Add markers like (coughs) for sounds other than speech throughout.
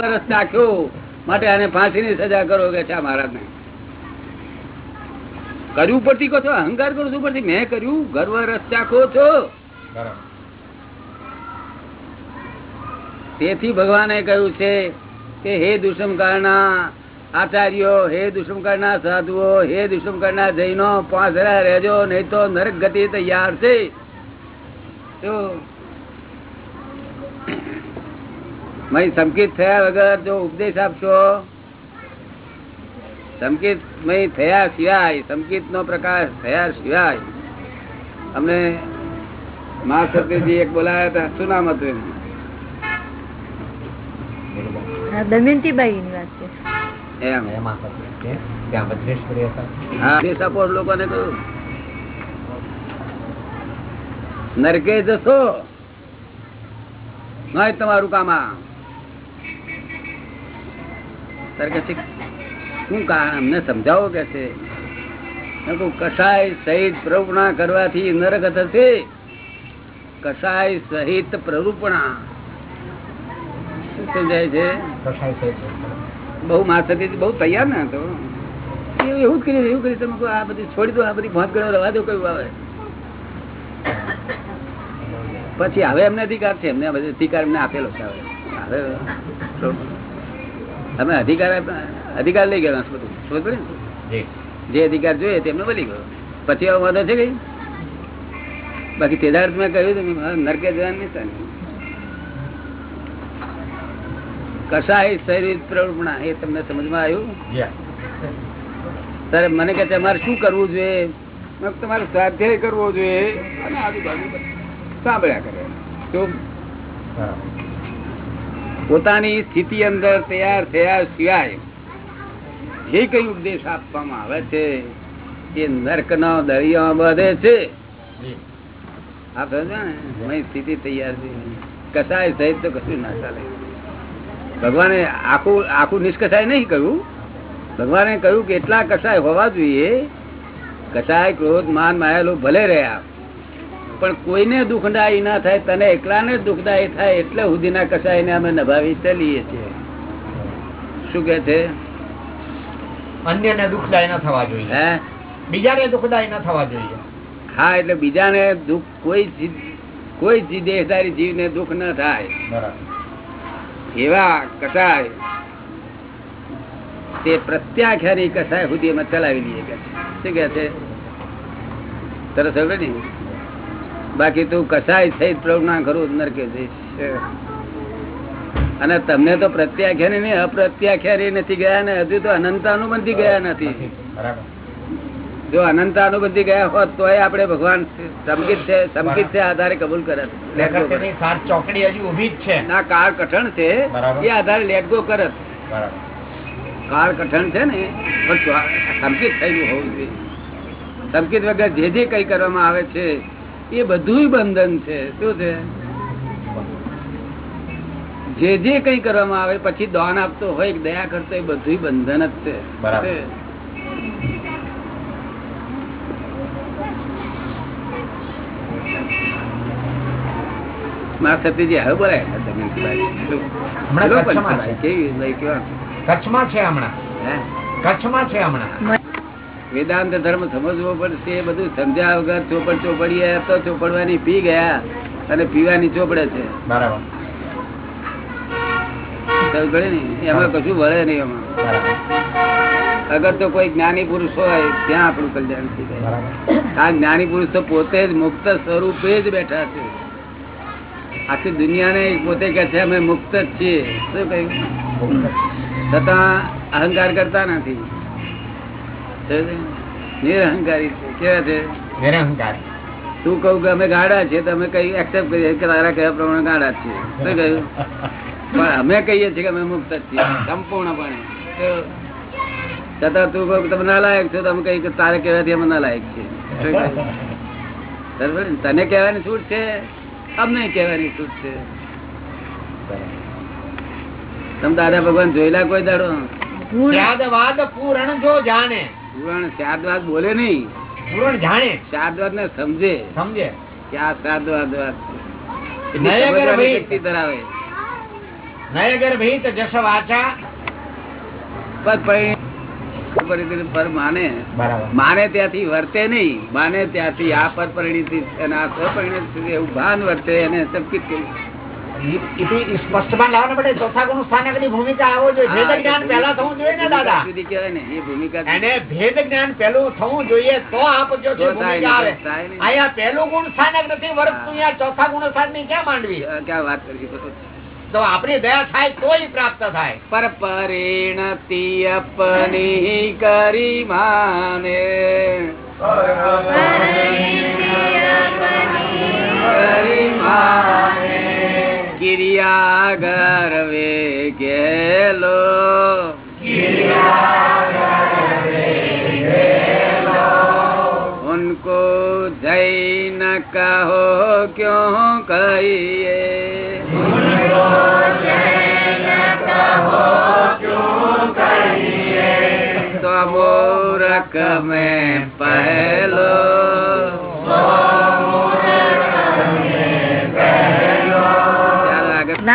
વર્ષ નાખ્યો. માટે આને ફાંસી ની સજા કરો કે છે મહારાજ ને કર્યું પડતી કહો છો અહંકાર કરું છું પડતી મેં કર્યું ગર્વ રસ ચાખો છો. તેથી ભગવાને કહ્યું છે કે હે દુષ્મકાળના આચાર્યો હે દુષ્મકાળના સાધુઓ હે દુષ્મકાળના જૈનો પાંચ રહેજો નહીં તો નરક ગતિ તૈયાર છે તો મય સંકિત થયા વગર જો ઉપદેશ આપશો? સંકિત મય થયા સિવાય સંકિત નો પ્રકાશ થયા સિવાય. અમને મા સત્યજી એક બોલાયા હતા શું નામ હતું એનું? દમયંતીબાઈ ની વાત છે. એમ. ત્યાં વજ્રેશ્વરી હતા. હા. એ આપો લોકોને કહ્યું નરકે જશો. નહીં તમારું કામ આ. તારે કે છે, શું કારણ? અમને સમજાવો કે છે? કસાય સહિત પ્રરૂપણા કરવાથી નરક થશે. કસાય સહિત પ્રરૂપણા. શું સમજાય છે? બહુ માથાથી બહુ તૈયાર ના તો એવું એવું જ કરી એવું કરી તમે આ બધી છોડી દો આ બધી ભાત ગણો રવા દો કયું આવે? પછી હવે એમને અધિકાર છે એમને અધિકાર એમને આપેલો છે હવે હવે. તો અમે અધિકાર અધિકાર લઈ ગયો બધું. ખબર પડે જે. અધિકાર જોઈએ તેમને મળી ગયો. પછી આવો વાંધો છે કઈ? બાકી તેદાર મેં કહ્યું નરકે જવાનું નહીં. કસાય શરીર પ્રવૃત્તિ એ તમને સમજમાં આવ્યું? ત્યારે મને કે તમારે શું કરવું જોઈએ? તમારે સ્વાધ્યાય કરવો જોઈએ. અને આજુબાજુ સાંભળ્યા કરે. તો પોતાની સ્થિતિ અંદર તૈયાર થયા સિવાય જે કઈ ઉપદેશ આપવામાં આવે છે એ નર્ક નો દરિયા બધે છે. જી. સમજો ને સ્થિતિ તૈયાર છે. કસાય સહિત તો કશું ના ચાલે. ભગવાને આખું આખું નિષ્કસાય નહીં કહ્યું ભગવાને કહ્યું કે એટલા કસાય હોવા જોઈએ. કસાય ક્રોધ માન માયાલો ભલે રહ્યા. પણ કોઈને દુઃખદાયી ના થાય તને એકલાને દુઃખદાયી થાય એટલે સુધીના કસાયને અમે નભાવી ચલીએ છીએ. શું કે છે? અન્યને દુઃખદાયી ન થવા જોઈએ. હે? બીજાને દુઃખદાયી ન થવા જોઈએ. હા એટલે બીજાને દુઃખ કોઈ કોઈ દેહદારી જીવને દુઃખ ન થાય. બરાબર. એવા કસાય તે પ્રત્યાખ્યાની કસાય સુધી અમે ચલાવી લઈએ કે છે. શું કે છે? તરસ હવે ને બાકી તું કસાય સહિત ના કરું નરકે જઈશ અને તમને તો પ્રત્યાખ્યાની નહીં અપ્રત્યાખ્યાની નથી ગયા ને હજુ તો અનંતાનુબંધી ગયા નથી. જો અનંતાનુબંધી ગયા હોત તો આપણે ભગવાન સમકિત છે સમકિત છે આધારે કબૂલ કરત ચોકડી હજી ઊભી જ છે. ના કાળ કઠણ છે. એ આધારે લેટ ગો કરત કાળ કઠણ છે ને પણ સમકિત થયેલું હોવું જોઈએ. સમકિત વગર જે જે કઈ કરવામાં આવે છે એ બધું બંધન છે. શું છે? જે જે કઈ કરવામાં આવે પછી દાન આપતો હોય દયા કરતો એ બધું બંધન જ છે. બરાબર. સતીજી હવે બોલાય કચ્છમાં છે. હમણાં. હે? કચ્છમાં છે હમણાં. વેદાંત ધર્મ સમજવો પડશે એ બધું સમજ્યા વગર ચોપડ ચોપડીએ તો ચોપડવાની પી ગયા અને પીવાની ચોપડે છે. બરાબર. એમાં કશું વળે નહીં એમાં. અગર તો કોઈ જ્ઞાની પુરુષ હોય ત્યાં આપણું કલ્યાણ થઈ જાય. આ જ્ઞાની પુરુષ તો પોતે જ મુક્ત સ્વરૂપે જ બેઠા છે. આખી દુનિયાને પોતે કહે છે અમે મુક્ત જ છીએ. શું કહ્યું? છતાં અહંકાર કરતા નથી? નિરહંકારી છે કેવા છે? નિરહંકાર. તું કહું કે અમે ગાડા છે તમે કઈ એક્સેપ્ટ કરીએ કે તારા કયા પ્રમાણે ગાડા છે શું કહ્યું? પણ અમે કહીએ છીએ કે અમે મુક્ત જ છીએ સંપૂર્ણપણે. છતાં તું કહું કે તમે નાલાયક છો તમે કઈ તારે કહેવાથી અમે નાલાયક છીએ. બરાબર તને કહેવાની છૂટ છે? અમને કહેવાની છૂટ છે. તમે દાદા ભગવાન જોયેલા કોઈ દાડો? પૂરણ જો જાણે. પુરાણ શાદવાદ બોલે નહીં. પુરાણ જાણે. શાદવાદ ને સમજે. સમજે. કે આ શાદવાદ વાત. છે. નયગર ભાઈ. ધરાવે. ભીત જસ વાચા. પદ પરિણી પર માને. માને ત્યાંથી વર્તે નહીં. માને ત્યાંથી આ પર પરિણીતિ અને આ સ્વપરિણીતિ એવું ભાન વર્તે એને સંકિત કર્યું. સ્પષ્ટમાં લાવવા માટે ચોથા ગુણ સ્થાનકની ભૂમિકા આવો જોઈએ. ભેદ જ્ઞાન પહેલા થવું જોઈએ ને દાદા? સુધી કહેવાય ને એ ભૂમિકા એને ભેદ જ્ઞાન પેલું થવું જોઈએ તો આપ જો છે ભૂમિકા આવે. નહીં, થાય નહીં. અહીંયા પેલું ગુણ સ્થાનક નથી વર્તતું અહીંયા ચોથા ગુણ સ્થાનની ક્યાં માંડવી ક્યાં વાત કરી તો આપણી દયા થાય તો પ્રાપ્ત થાય. પર પરિણતિ અપની કરી માને. કરી માને. क्रिया गर्वे गेलो उनको जैन न कहो क्यों कहिए? तमोरक में पहलो।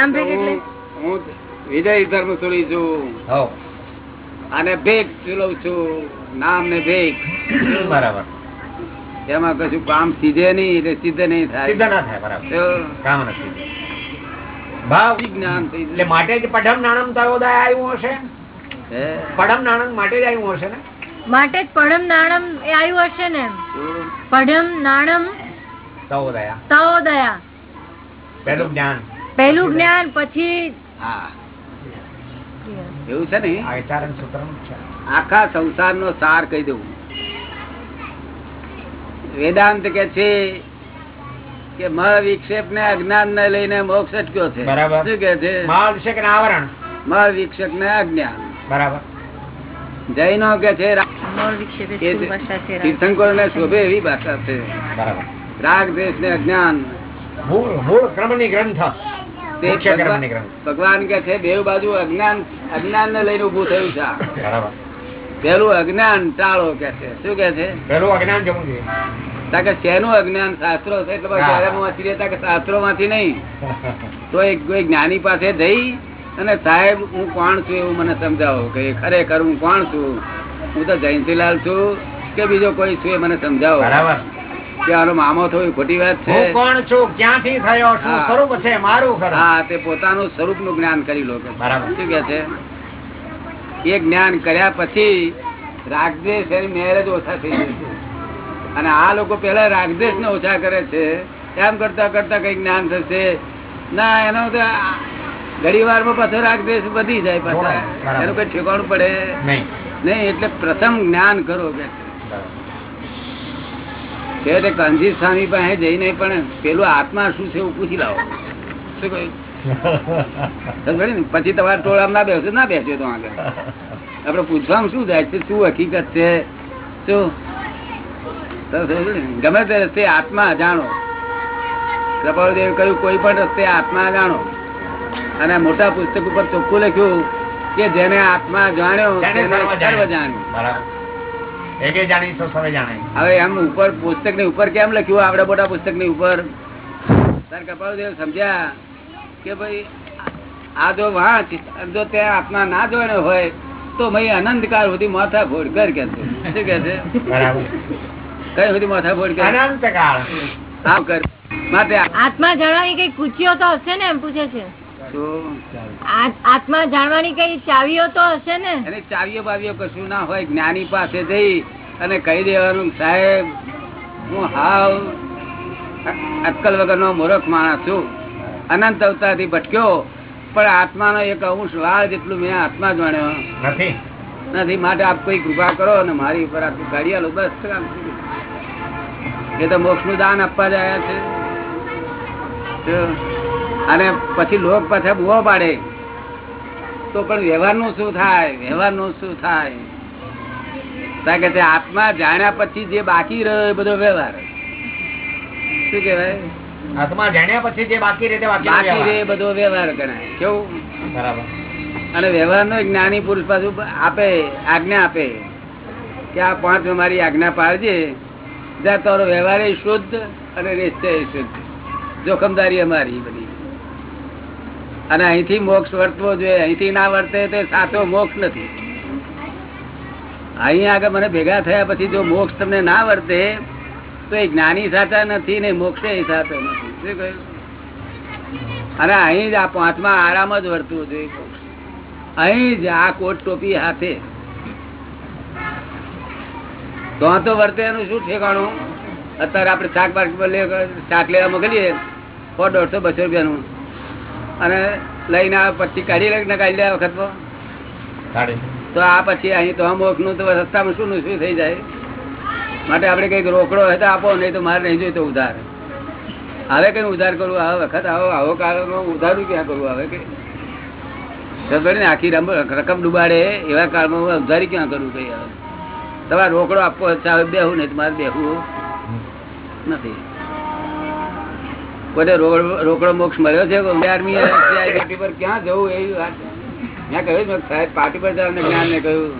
નામ ભેગ એટલે? હું વિજય ધર્મ છોડી છું. હો. અને ભેગ ચૂલવ છું. નામ ને ભેગ. બરાબર. એમાં કશું કામ સીધે નહીં એટલે સીધે નહીં થાય. સીધા ના થાય બરાબર. કામ નથી ભાવ વિજ્ઞાન એટલે માટે જ પઢમ નાણમ તરોદય આવ્યું હશે? પઢમ નાણમ માટે જ આવ્યું હશે ને? માટે જ પઢમ નાણમ એ આવ્યું હશે ને? પઢમ નાણમ તવોદયા તવોદયા પેલું જ્ઞાન. પહેલું જ્ઞાન પછી એવું છે ને? આખા સંસાર નો સાર કહી દઉં. વેદાંત કે છે કે મહ વિક્ષેપ ને અજ્ઞાન ને લઈને મોક્ષ અટક્યો છે? બરાબર. શું કે છે? ને આવરણ. મહ વિક્ષેપ ને અજ્ઞાન. બરાબર. જૈનો કે છે તીર્થંકરો ને શોભે એવી ભાષા છે. બરાબર. રાગ દેશ ને અજ્ઞાન. મૂળ મૂળ ક્રમની ભગવાન ગ્રંથ. ભગવાન કે છે બે બાજુ અજ્ઞાન અજ્ઞાન ને લઈને ઉભું થયું છે. પેલું અજ્ઞાન ટાળો કે છે. શું કે છે? પેલું અજ્ઞાન જવું જોઈએ. શેનું અજ્ઞાન? શાસ્ત્રો છે એટલે વાંચી રહેતા કે શાસ્ત્રો માંથી નહીં તો એક કોઈ જ્ઞાની પાસે જઈ અને સાહેબ હું કોણ છું એવું મને સમજાવો કે ખરેખર હું કોણ છું? હું તો જયંતિલાલ છું કે બીજો કોઈ છું એ મને સમજાવો. બરાબર. આનો મામો થયો ખોટી વાત છે. હું કોણ છું? ક્યાંથી થયો? શું સ્વરૂપ છે? મારું ખરું હા તે પોતાનું સ્વરૂપનું જ્ઞાન કરી લો બરાબર. શું કે છે? એ જ્ઞાન કર્યા પછી રાગદેશ એની મેરેજ ઓછા થઈ જશે અને આ લોકો પેલા રાગદેશ ને ઓછા કરે છે. એમ કરતા કરતા કઈ જ્ઞાન થશે. ના એનો તો ઘડી વારમાં પાછો રાગદેશ વધી જાય પાછા. એનું કઈ ઠેકાણું પડે. નહીં. એટલે પ્રથમ જ્ઞાન કરો કે. છે કાનજી સ્વામી પાસે જઈને પણ પેલું આત્મા શું છે એવું પૂછી લાવો. શું કહ્યું? પછી તમારા ટોળામાં ના બેસો ના બેસ્યો તો આગળ. આપડે પૂછવામાં શું જાય છે શું હકીકત છે? શું? ગમે તે રસ્તે આત્મા અજાણો કૃપાળદેવ કહ્યું કોઈ પણ રસ્તે આત્મા જાણો. અને મોટા પુસ્તક ઉપર ચોખ્ખું લખ્યું કે જેને આત્મા જાણ્યો તેને સર્વ સર્વ જાણ્યું. હવે એમ ઉપર પુસ્તકની ઉપર કેમ લખ્યું? આવડે મોટા પુસ્તકની ઉપર. તાર કપાળદેવ સમજ્યા કે ભાઈ આ જો વાંચ જો ત્યાં આત્મા ના જોડે હોય તો ભાઈ અનંતકાળ સુધી માથા ફોડ કર કે છે. શું કે છે? કઈ સુધી માથા ફોડ કર? અનંતકાળ. હા કર. માટે આત્મા જાણવાની કઈ પૂછ્યો તો હશે ને એમ પૂછે છે. આત્મા જાણવાની કઈ ચાવીઓ તો હશે ને? એની ચાવીઓ બાવીઓ કશું ના હોય જ્ઞાની પાસે જઈ અને કહી દેવાનું સાહેબ હું હાવ અક્કલ વગરનો મૂર્ખ માણસ છું. અનંત અવતારથી ભટક્યો પણ આત્માનો એક અંશ વાળ જેટલું મેં આત્મા જાણ્યો. નથી. નથી માટે આપ કોઈ કૃપા કરો અને મારી ઉપર આપ ગાડી આલો બસ કામ એ તો મોક્ષનું દાન આપવા જાય છે. અને પછી લોક પાછા બુઓ પાડે. તો પણ વ્યવહારનું શું થાય? વ્યવહારનું શું થાય? કારણ કે આત્મા જાણ્યા પછી જે બાકી રહ્યો એ બધો વ્યવહાર. શું કેવાય આત્મા જાણ્યા પછી જે બાકી રહે બાકી બાકી રહે બધો વ્યવહાર ગણાય. કેવું? બરાબર. અને વ્યવહાર નો જ્ઞાની પુરુષ પાછું આપે આજ્ઞા આપે કે આ પાંચ મારી આજ્ઞા પાડજે. જ્યાં તારો વ્યવહાર એ શુદ્ધ અને નિશ્ચય શુદ્ધ. જોખમદારી અમારી બધી. અને અહીંથી મોક્ષ વર્તવો જોઈએ. અહીંથી ના વર્તે તે સાચો મોક્ષ નથી. અહીં આગળ મને ભેગા થયા પછી જો મોક્ષ તમને ના વર્તે, તો એ જ્ઞાની સાચા નથી ને મોક્ષે સાચો નથી. શું કહ્યું? અને અહીં જ આ પાંચમા આરામ જ વર્તવું જોઈએ. અહીં જ આ કોટ ટોપી હાથે. તો તો વર્તે એનું શું ઠેકાણું? અત્યારે આપણે શાક લે- શાક લેવા મોકલીએ. સો દોઢસો બસો રૂપિયાનું. અને લઈને પછી કાઢી ને કાઢી લે વખત તો? આ પછી અહીં તો મોક્ષનું તો રસ્તામાં શું નું શું થઈ જાય? માટે આપણે કંઈક રોકડો હોય તો આપો નહીં તો મારે નહીં જોઈએ તો ઉધાર. હવે કઈ ઉધાર કરવું આ વખત આવો આવો કાળમાં ઉધારું ક્યાં કરવું હવે કે ને આખી રકમ ડુબાડે એવા કાળમાં હું ઉધારી ક્યાં કરવું કઈ હવે? તમારે રોકડો આપવો ચાલે બેહું નહીં તો મારે બેહવું નથી. પોતે રોકડો મોક્ષ મળ્યો છે ક્યાં જવું એવી વાત. મેં કહ્યું સાહેબ પાર્ટી પર જાવ જ્ઞાન ને કહ્યું.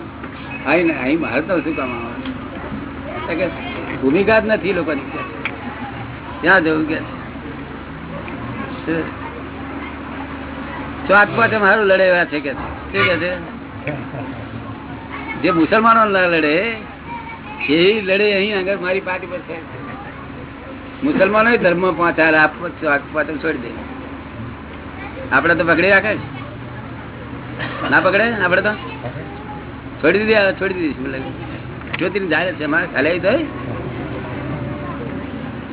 અહીં અહીં મારે તો શું કામ ભૂમિકા જ નથી લોકોની કે. ક્યાં જવું કે? ચોથ પાસે મારું લડેવા છે કે. શું કે છે? જે મુસલમાનો ના લડે, એ લડે અહીં આગળ મારી પાર્ટી પર છે. મુસલમાનો ધર્મ પાંચ આપ છોડી દે. આપડે તો પકડી રાખે. ના પકડે? આપડે તો? છોડી દીધી છોડી દીધી શું જ્યોતિ જાય છે, મારે ખાલી તો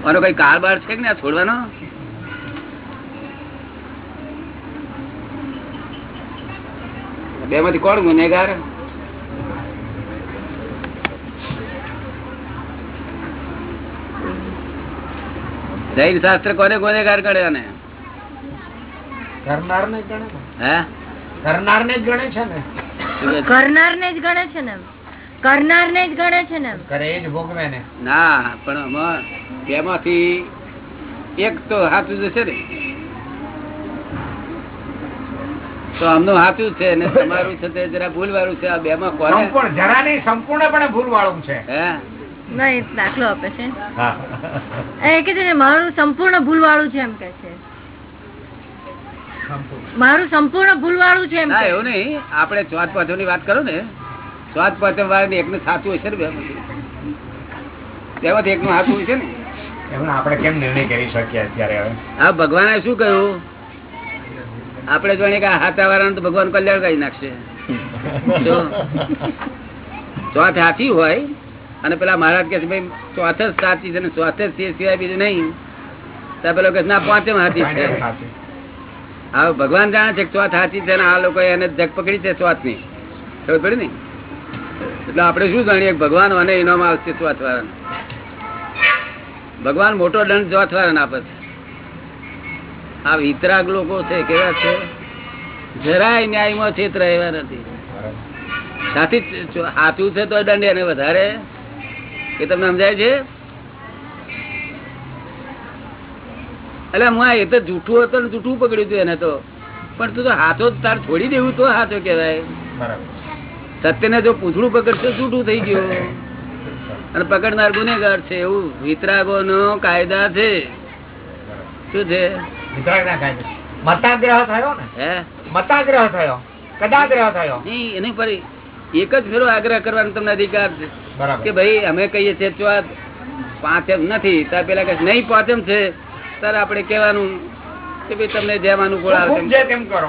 આનો કઈ કારબાર છે કે ને આ છોડવાનો? બે માંથી કોણ ગુનેગાર? જૈન શાસ્ત્ર કોને ગુનેગાર કરે ને કરનાર ને ગણે હે? કરનાર ને જ ગણે છે ને. શું કહે જ ગણે છે ને. એમ. કરનારને જ ગણે છે ને. કરે જ ભોગવે ને. ના પણ આમાં એક તો સાચું જશે ને. તો આમનું સાચું છે ને તમારું છે તે જરા ભૂલ વાળું છે. આ બે માં કોને? સંપૂર્ણ જરા નહીં સંપૂર્ણપણે ભૂલ વાળું છે. હે? દાખલો આપે છે. હા. એ કે છે ને મારું સંપૂર્ણ ભૂલ વાળું છે એમ કે છે. મારું સંપૂર્ણ ભૂલ વાળું છે એમ ના કે એવું નહીં. આપણે સ્વાદ પાંચમની વાત કરો ને. સ્વાદ પાંચમ વાળા એકનું સાચું હશે ને બે બેમાંથી એકનું સાચું હશે ને. આપણે કેમ નિર્ણય કરી શકીએ અત્યારે હવે? હા ભગવાને શું કહ્યું? આપણે જાણીએ કે આ હાથા વાળાને તો ભગવાન કલ્યાણ કરી નાખશે. જો. (laughs) ચોથ સાચી હોય અને પેલા મહારાજ કે ભાઈ ચોથ જ સાચી છે ચોથ જ છે સિવાય બીજું નહીં. તો પેલો કે ના પાંચમ સાચી છે. હા ભગવાન જાણે છે ચોથ સાચી છે આ લોકો એને જગ પકડી છે ચોથની ખબર પડી ને? એટલે આપણે શું જાણીએ ભગવાન અને ઇનામ આવશે ચોથ વાળાને ભગવાન મોટો દંડ ચોથ વાળાને આપે છે. આ વિતરાગ લોકો છે કેવા છે? જરાય ન્યાયમાં છેતર એવા નથી. સાથી સાચું છે તો દંડ એને વધારે. એ તમને સમજાય છે? એટલે હું એ તો જૂઠું હતો ને જૂઠું પકડ્યું હતું એને તો. પણ તું તો હાથો તાર છોડી દેવું તો હાથો કહેવાય. સત્યને જો પૂછડું પકડશે જૂઠું થઈ ગયું. અને પકડનાર ગુનેગાર છે એવું. વિતરાગો નો કાયદા છે. શું છે? મતાગ્રહ થયો ને? હે? મતાગ્રહ થયો. કદાગ્રહ થયો. નહીં એની પર એક જ ફેરો આગ્રહ કરવાનો તમને અધિકાર છે. કે ભાઈ અમે કહીએ છીએ ચોથ પાંચમ નથી તાર પેલા કે નહીં પાંચમ છે. તાર આપણે કહેવાનું કે ભાઈ તમને જેમ અનુકૂળ આવે તેમ. કરો.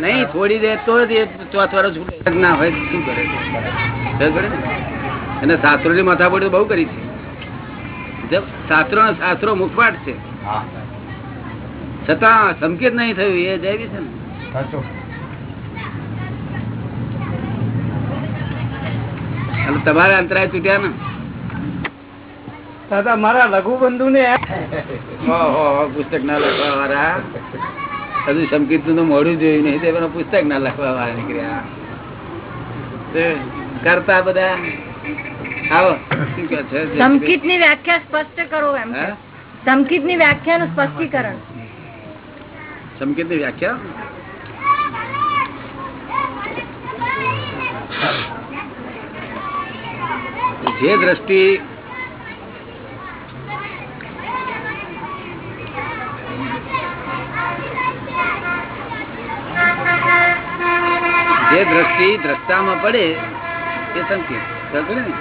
નહીં છોડી દે તો જ એ ચોથ વાળો ના હોય શું કરે છે? એને શાસ્ત્રો ની? માથાપોડી બહુ કરી છે. શાસ્ત્રો શાસ્ત્રો મુખપાઠ છે. છતાં સંકેત નહીં થયું એ જાય છે ને સાચું એટલે તમારા અંતરાય તૂટ્યા ને? દાદા મારા લઘુ બંધુ ને પુસ્તક ના લખવા વાળા હજુ સંકેતનું તો મોડું જોયું નહીં તે પુસ્તક ના લખવા વાળા નીકળ્યા કરતા બધા? આવો શું કહે છે? સમકિતની વ્યાખ્યા સ્પષ્ટ કરો એમ હે? ની વ્યાખ્યા નું સ્પષ્ટીકરણ. સંકેતની વ્યાખ્યા? જે દ્રષ્ટિ જે દ્રષ્ટિ દ્રષ્ટામાં પડે એ સંકેત. ને?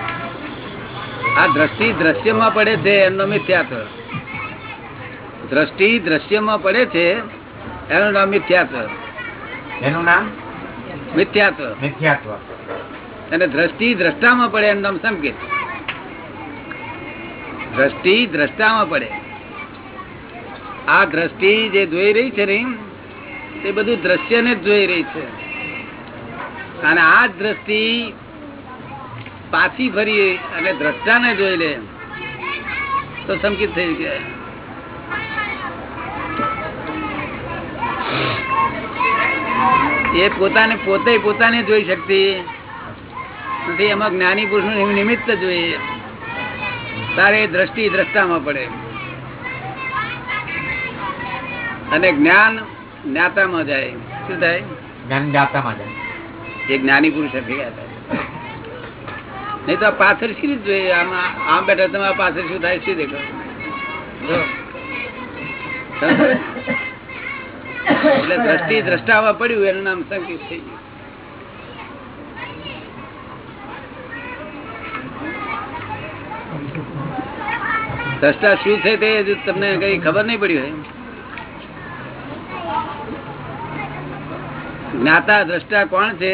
આ દ્રષ્ટિ દ્રશ્યમાં પડે છે એમનો મિથ્યાત્વ. દ્રષ્ટિ દ્રશ્યમાં પડે છે એનું નામ મિથ્યાત્વ. એનું નામ? મિથ્યાત્વ. મિથ્યાત્વ. અને દ્રષ્ટિ દ્રષ્ટામાં પડે એનું નામ સંકેત. દ્રષ્ટિ દ્રષ્ટામાં પડે. આ દ્રષ્ટિ જે જોઈ રહી છે ને તે બધું દ્રશ્યને જ જોઈ રહી છે. અને આ દ્રષ્ટિ પાછી ફરી અને દ્રષ્ટાને જોઈ લે તો સંકેત થઈ ગયા. એ પોતાને પોતે પોતાને જોઈ શકતી. નથી એમાં જ્ઞાની પુરુષનું નિમિત્ત જોઈએ. તારે દ્રષ્ટિ દ્રષ્ટામાં પડે. અને જ્ઞાન જ્ઞાતામાં જાય. શું થાય? જ્ઞાન જ્ઞાતામાં જાય. એ જ્ઞાની પુરુષ થઈ ગયા થાય. નહીં તો આ પાછળ શી રીતે જોઈએ? આમ આમ બેઠા તમારા પાછળ શું થાય શું દેખો જો. (laughs) એટલે દ્રષ્ટિ દ્રષ્ટામાં પડ્યું એનું નામ સંકેત થઈ ગયું. દ્રષ્ટા શું છે તે હજુ તમને કઈ ખબર નહીં પડી હોય. જ્ઞાતા દ્રષ્ટા કોણ છે?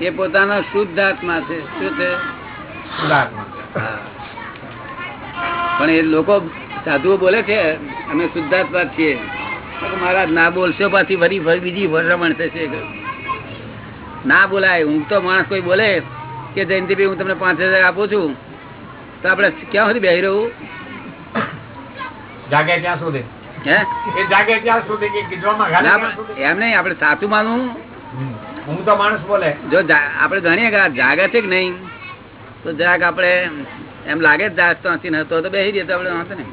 એ પોતાનો શુદ્ધ આત્મા છે. શું છે? પણ એ લોકો સાધુઓ બોલે છે અમે શુદ્ધાત્મા છીએ. મારા ના બોલશો પાછી ફરી ફરી બીજી ભરમણ થશે. ના બોલાય. હું તો માણસ કોઈ બોલે કે જયંતિભાઈ હું તમને પાંચ હજાર આપું છું. તો આપણે ક્યાં સુધી બેસી રહું? જાગે ત્યાં સુધી. હે? એ જાગે ત્યાં સુધી કે સુધી? એમ નહીં આપણે સાચું માનવું? હું તો માણસ બોલે. જો આપણે ગણીએ કે જાગે છે કે નહીં તો જરાક આપણે એમ લાગે જ જાગતો નથી ને તો તો બેસી જતો આપણે વાંધો નહીં.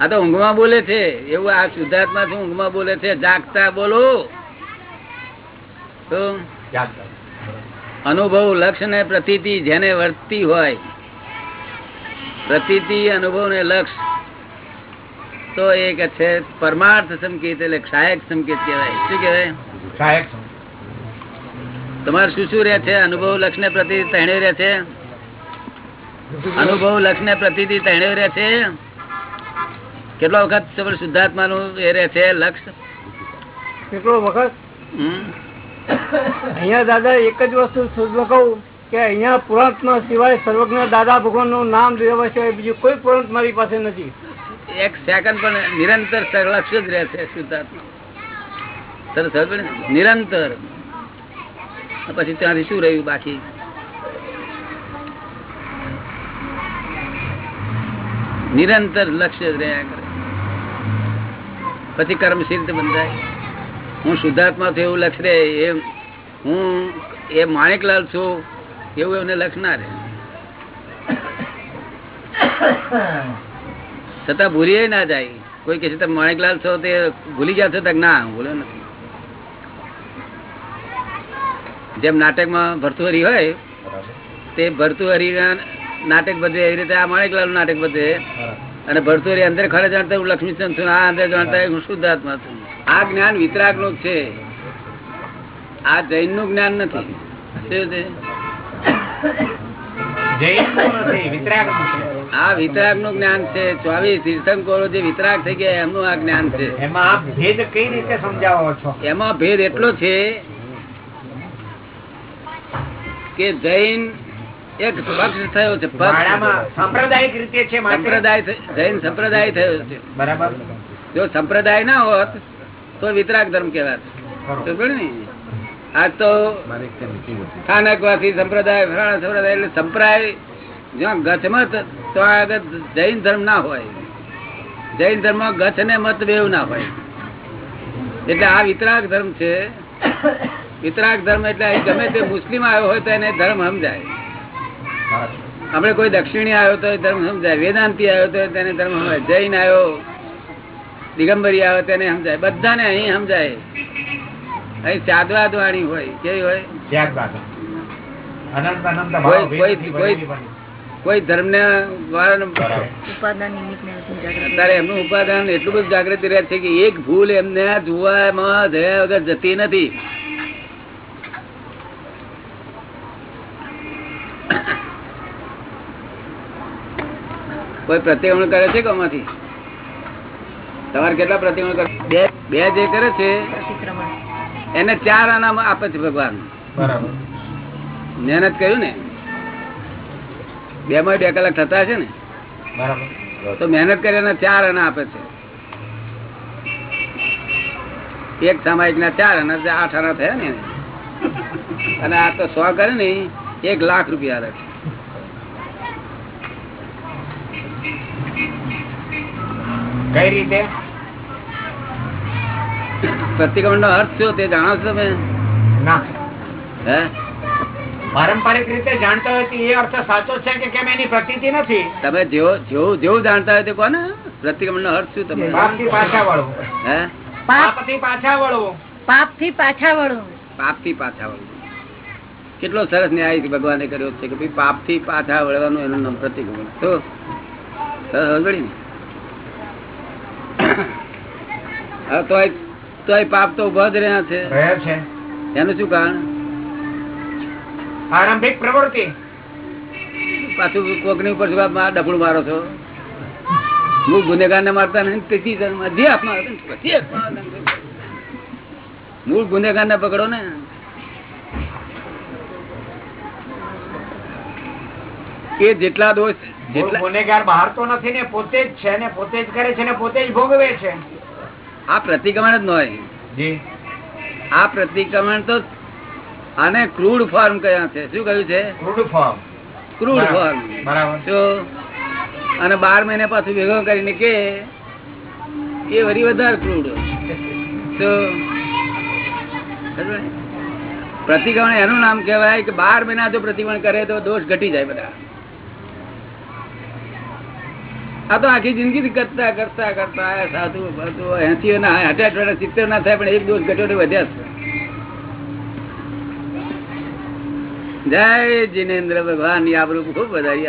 આ તો ઊંઘમાં બોલે છે એવું આ શુદ્ધાત્મા શું ઊંઘમાં બોલે છે જાગતા બોલો. તો અનુભવ લક્ષ ને પ્રતીતિ જેને વર્તતી હોય પ્રતીતિ અનુભવ ને લક્ષ તો એ કે છે પરમાર્થ સંકેત એટલે સહાયક સંકેત કહેવાય. શું કહેવાય? સહાયક તમારે શું શું રહે છે? અનુભવ લક્ષ ને પ્રતિ તહેણે રહે છે? અનુભવ લક્ષ ને પ્રતિ તહેણે રહે છે? કેટલો વખત શુદ્ધાત્મા નું એ રહે છે લક્ષ? કેટલો વખત? હમ? અહીંયા દાદા એક જ વસ્તુ શુદ્ધ કહું કે અહિયાં પુરાણમાં સિવાય સર્વજ્ઞ દાદા ભગવાનનું નામ લેવા સિવાય બીજું કોઈ પુરાંત મારી પાસે નથી. એક સેકન્ડ પણ નિરંતર લક્ષ જ રહે શુદ્ધાત્મા. સરસ નિરંતર. પછી ત્યાંથી શું રહ્યું બાકી? નિરંતર લક્ષ્ય જ રહ્યા કરે. પછી કર્મશીલ બંધાય હું શુદ્ધાત્મા છું એવું લક્ષ રે એ હું એ માણેકલાલ છું, એવું એમને લક્ષ ના છતાં ભૂલી ના જાય. કોઈ કે છે તમે માણેકલાલ છો તે ભૂલી ગયા છો? ના હું ભૂલ્યો નથી. જેમ નાટકમાં ભરતુહરી હોય તે ભરતુહરી નાટક બધે એવી રીતે આ માણેકલાલ નાટક બધે. અને ભરતુહરી અંદર ખરે જાણતા હું લક્ષ્મીચંદ છું આ અંદર જાણતા હું શુદ્ધાત્મા છું. આ જ્ઞાન વિતરાગનું છે. આ જૈનનું જ્ઞાન નથી. શું છે? જૈનનું નથી વિતરાગનું છે. આ વિતરાગનું જ્ઞાન છે. ચોવીસ તીર્થંકરો જે વિતરાગ થઈ ગયા એમનું આ જ્ઞાન છે. એમાં આપ ભેદ કઈ રીતે સમજાવો છો? એમાં ભેદ એટલો છે કે જૈન એક પક્ષ થયો છે સાંપ્રદાયિક રીતે છે સંપ્રદાય જૈન સંપ્રદાય થયો છે. બરાબર. જો સંપ્રદાય ના હોત તો વિતરાગ ધર્મ કહેવાત તો ખબર ને? આજ તો સ્થાનકવાસી સંપ્રદાય ફલાણા સંપ્રદાય એટલે સંપ્રાય જ્યાં ગચમત તો આગળ જૈન ધર્મ ના હોય જૈન ધર્મ ગચ ને મત બેવ ના હોય. એટલે આ વિતરાગ ધર્મ છે. વિતરાગ ધર્મ એટલે ગમે તે મુસ્લિમ આવ્યો હોય તો એને ધર્મ સમજાય. આપણે કોઈ દક્ષિણી આવ્યો તો ધર્મ સમજાય. વેદાંતિ આવ્યો તો તેને ધર્મ સમજાય. જૈન આવ્યો દિગંબરી આવ્યો તેને સમજાય. બધાને અહીં સમજાય. અહીં સાદવાદ વાણી હોય કેવી હોય? કોઈ- કોઈ- કોઈ ધર્મ ને એમનું ઉપાદાન એટલું બધું જાગૃતિ રહે છે કે એક ભૂલ એમને જોવામાં જયા વગર જતી નથી. કોઈ પ્રત્યાવણ કરે છે કોમાંથી તમારે કેટલા પ્રતિક્રમણ કરે? બે જે કરે છે એને ચાર આના આપે છે ભગવાન. બરાબર. મહેનત કર્યું ને? બે માં બે કલાક થતા છે ને? બરાબર. તો મહેનત કરીને ચાર આના આપે છે. એક સામાયિક ના ચાર આના આઠ આના થયા ને અને આ તો સો કરે ને એક લાખ રૂપિયા રાખે. કઈ રીતે? પ્રતિક્રમણ નો અર્થ શું તે જાણો છો તમે? ના. હે? પારંપરિક રીતે જાણતા હોય એ અર્થ સાચો છે કે કેમ એની પ્રતીતિ નથી? તમે જેવું જેવું જાણતા હોય તે કોને પ્રતિક્રમણ નો અર્થ શું તમે? પાપથી પાછા વળવું હે? પાપ પાપથી પાછા વળવું પાપથી પાછા વળો. પાપથી પાછા વળવું કેટલો સરસ ન્યાય ભગવાને કર્યો છે કે ભાઈ પાપથી પાછા વળવાનું એનું નામ પ્રતિક્રમણ. તો સરસ તોય તોય પાપ તો ઊભા જ રહ્યા છે. એનું શું કારણ? આરંભિક પ્રવૃત્તિ. પાછું કોકની ઉપર ડબડું મારો છો. હું ગુનેગાર ને મારતા નહીં તેથી જે. મૂળ ગુનેગાર ને પકડો ને. એ જેટલા દોષ જેટલા ગુનેગાર બહાર તો નથી ને પોતે જ છે ને પોતે જ કરે છે ને પોતે જ ભોગવે છે. આ પ્રતિક્રમણ જ ન હોય. આ પ્રતિક્રમણ તો આને ક્રૂડ ફોર્મ કયા છે? શું કહ્યું છે? Crude form. Crude form. બરાબર. અને બાર મહિને પાછું ભેગો કરીને કે એ વરી વધારે ક્રૂડ. તો પ્રતિક્રમણ એનું નામ કહેવાય કે બાર મહિના જો પ્રતિક્રમણ કરે તો દોષ ઘટી જાય બધા. આ તો આખી જિંદગી કરતા કરતા કરતા સાધુ બધું એસી ના વર્ષ સિત્તેર ના થાય પણ એક દોષ ઘટ્યો વધ્યા છે. જય જીનેન્દ્ર ભગવાન. ની આપણું ખૂબ વધારી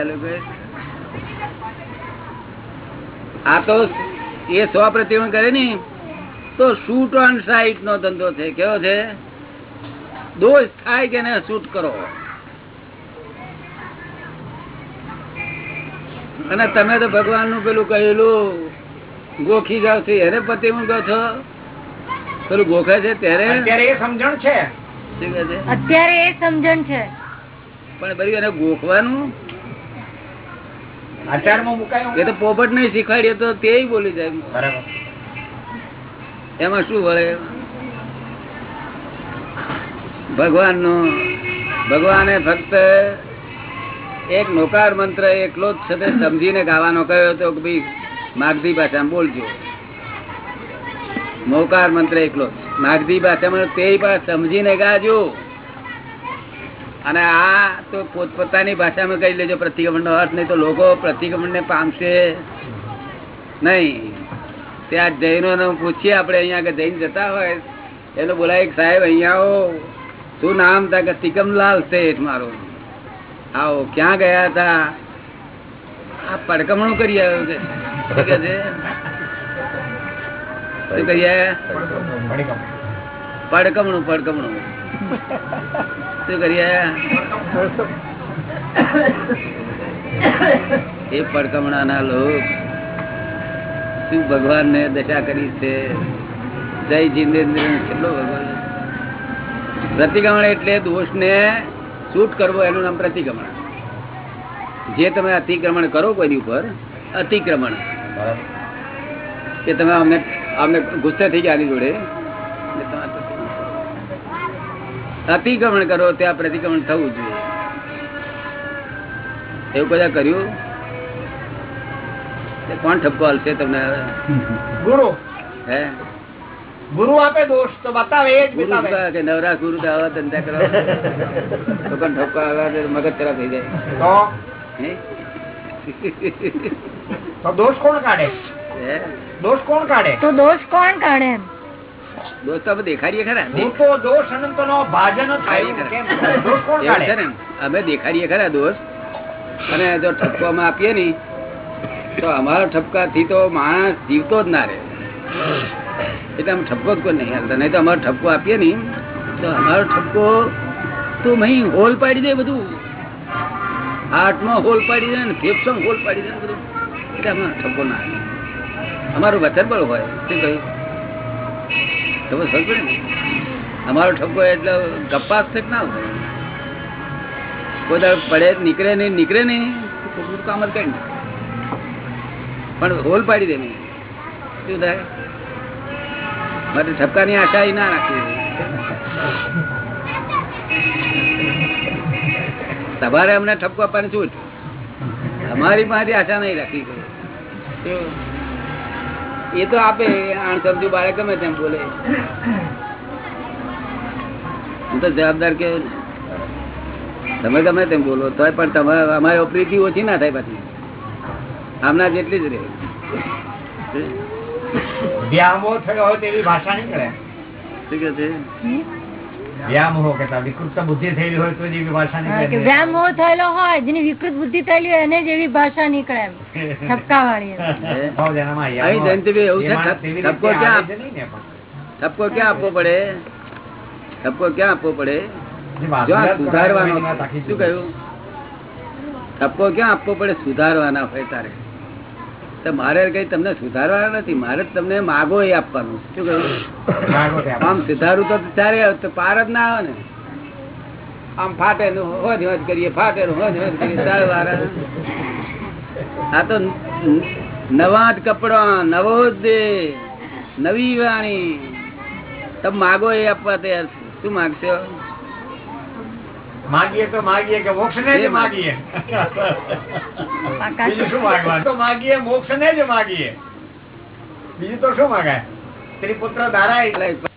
આ તો એ સો પ્રતિબંધ કરે ને તો શૂટ ઓન સાઈટ નો ધંધો છે. કેવો છે? દોષ થાય કે એને શૂટ કરો. અને તમે તો ભગવાનનું પેલું કહેલું ગોખી જાવ છો એને પ્રતિબંધ કહો છો? પેલું ગોખે છે ત્યારે? એ સમજણ છે? અત્યારે એ સમજણ છે. પણ બધું એને ગોખવાનું? એ તો પોપટ નહીં શીખવાડીએ તો તે બોલી જાય. એમાં શું વળે? ભગવાનનું ભગવાને ફક્ત એક નોકાર મંત્ર એકલો જ છે સમજીને ગાવાનો કહ્યો હતો કે ભાઈ માગધી ભાષામાં બોલજો. નોકાર મંત્ર એકલો માગધી ભાષામાં તે સમજીને ગાજો. અને આ તો પોતપોતાની ભાષામાં કહી લેજો પ્રતિક્રમણ નો અર્થ નહીં તો લોકો પ્રતિક્રમણ ને પામશે નહીં. ત્યાં જૈનો પૂછીએ આપણે અહીંયા કે જૈન જતા હોય એનો બોલાય સાહેબ અહીંયા આવો. શું નામ હતા કે તિકમલાલ શેઠ મારો. આવો ક્યાં ગયા હતા આ પડકમણું કરી આવ્યો છે. શું કરી આવ્યા પડકમણું પડકમણું. શું કરી (coughs) એ પડકમણાના લોક શું ભગવાન ને દશા કરી છે? જય જીનેન્દ્ર કેટલો ભગવાન પ્રતિક્રમણ એટલે દોષ ને શૂટ કરવો એનું નામ પ્રતિક્રમણ. જે તમે અતિક્રમણ કરો કોઈની ઉપર અતિક્રમણ. કે તમે અમને અમને ગુસ્સે થઈ ગયા આની જોડે. અતિક્રમણ કરો ત્યાં પ્રતિક્રમણ થવું જોઈએ. એવું બધા કર્યું? કોણ ઠપકો હાલશે તમને? ગુરુ. હે? ગુરુ આપે દોષ તો બતાવે એ જ બતાવે. કે નવરા ગુરુ તો આવા ધંધા કરો તો કોણ ઠપકો આવે મગજ ખરાબ થઈ જાય. તો? તો દોષ કોણ કાઢે? હે? દોષ કોણ કાઢે? તો દોષ કોણ કાઢે એમ તો દેખાડીએ ખરા? દોષ અનંત નો ભાજન દોષ અમે દેખાડીએ ખરા દોષ અને જો ઠપકોમાં આપીએ ને તો અમારા ઠપકાથી તો માણસ જીવતો જ ના રહે. એટલે અમે ઠપકો જ કોઈ નહીં હાલતા. નહીં તો અમારો ઠપકો આપીએ ને તો અમારો ઠપકો તો અહીં હોલ પાડી દે બધું. હાર્ટમાં હોલ પાડી દે ને ફેફસામાં હોલ પાડી દે બધું. એટલે અમારો ઠપકો ના આવે. અમારું વચન બળ હોય. શું કહ્યું? તમે સમજો ને? અમારો ઠપકો એટલે ગપ્પા જ ના હોય. કોઈ દાડો પડે નીકળે નહીં નીકળે નહીં કામ જ કરી પણ હોલ પાડી દે નહીં. શું થાય? માટે ઠપકાની આશા એ ના રાખવી તમારે અમને ઠપકો આપવાની છૂટ અમારી પાસે આશા નહીં રાખવી કોઈ. એ તો આપે આણ સમજુ બાળક ગમે તેમ બોલે. હું તો જવાબદાર કે તમે ગમે તેમ બોલો તો પણ તમારે અમારી પ્રીતિ ઓછી ના થાય પાછી. આમના જેટલી જ રહે. વ્યામો થયો હોય તેવી ભાષા નીકળે શું કે છે? વ્યામોહ કહેતા વિકૃત બુદ્ધિ થયેલી હોય તો જ ભાષા નીકળે વ્યામ થયેલો હોય જેની વિકૃત બુદ્ધિ થયેલી હોય એને જ ભાષા નીકળે એમ. ઠપકા વાળી હે? (laughs) ભાવ જનામાં યામોહ. અહીં જયંતિભાઈ એવું છે, એ માણસ તેવી ઠપકો ક્યાં? આપવો પડે? ઠપકો ક્યાં આપવો પડે? જો સુધારવાનો શું કહ્યું? ઠપકો ક્યાં આપવો પડે? સુધારવાના હોય તારે. મારે કઈ તમને સુધારવાના નથી. મારે તમને માગો એ આપવાનું. શું કહ્યું. આમ સુધારું તો ત્યારે પાર જ ના આવે ને. આમ ફાટે ને હોજ હોજ કરીએ ફાટે ને હોજ હોજ કરીએ આ તો નવા જ કપડા નવો જ નવી વાણી. તમે માગો એ આપવા તૈયાર શું માગશો? માગીએ તો માગીએ કે મોક્ષ ને જ માગીએ. બીજું શું માગવાનું? તો માગીએ મોક્ષ ને જ માગીએ. બીજું તો શું માગાય? ત્રિપુત્ર એટલે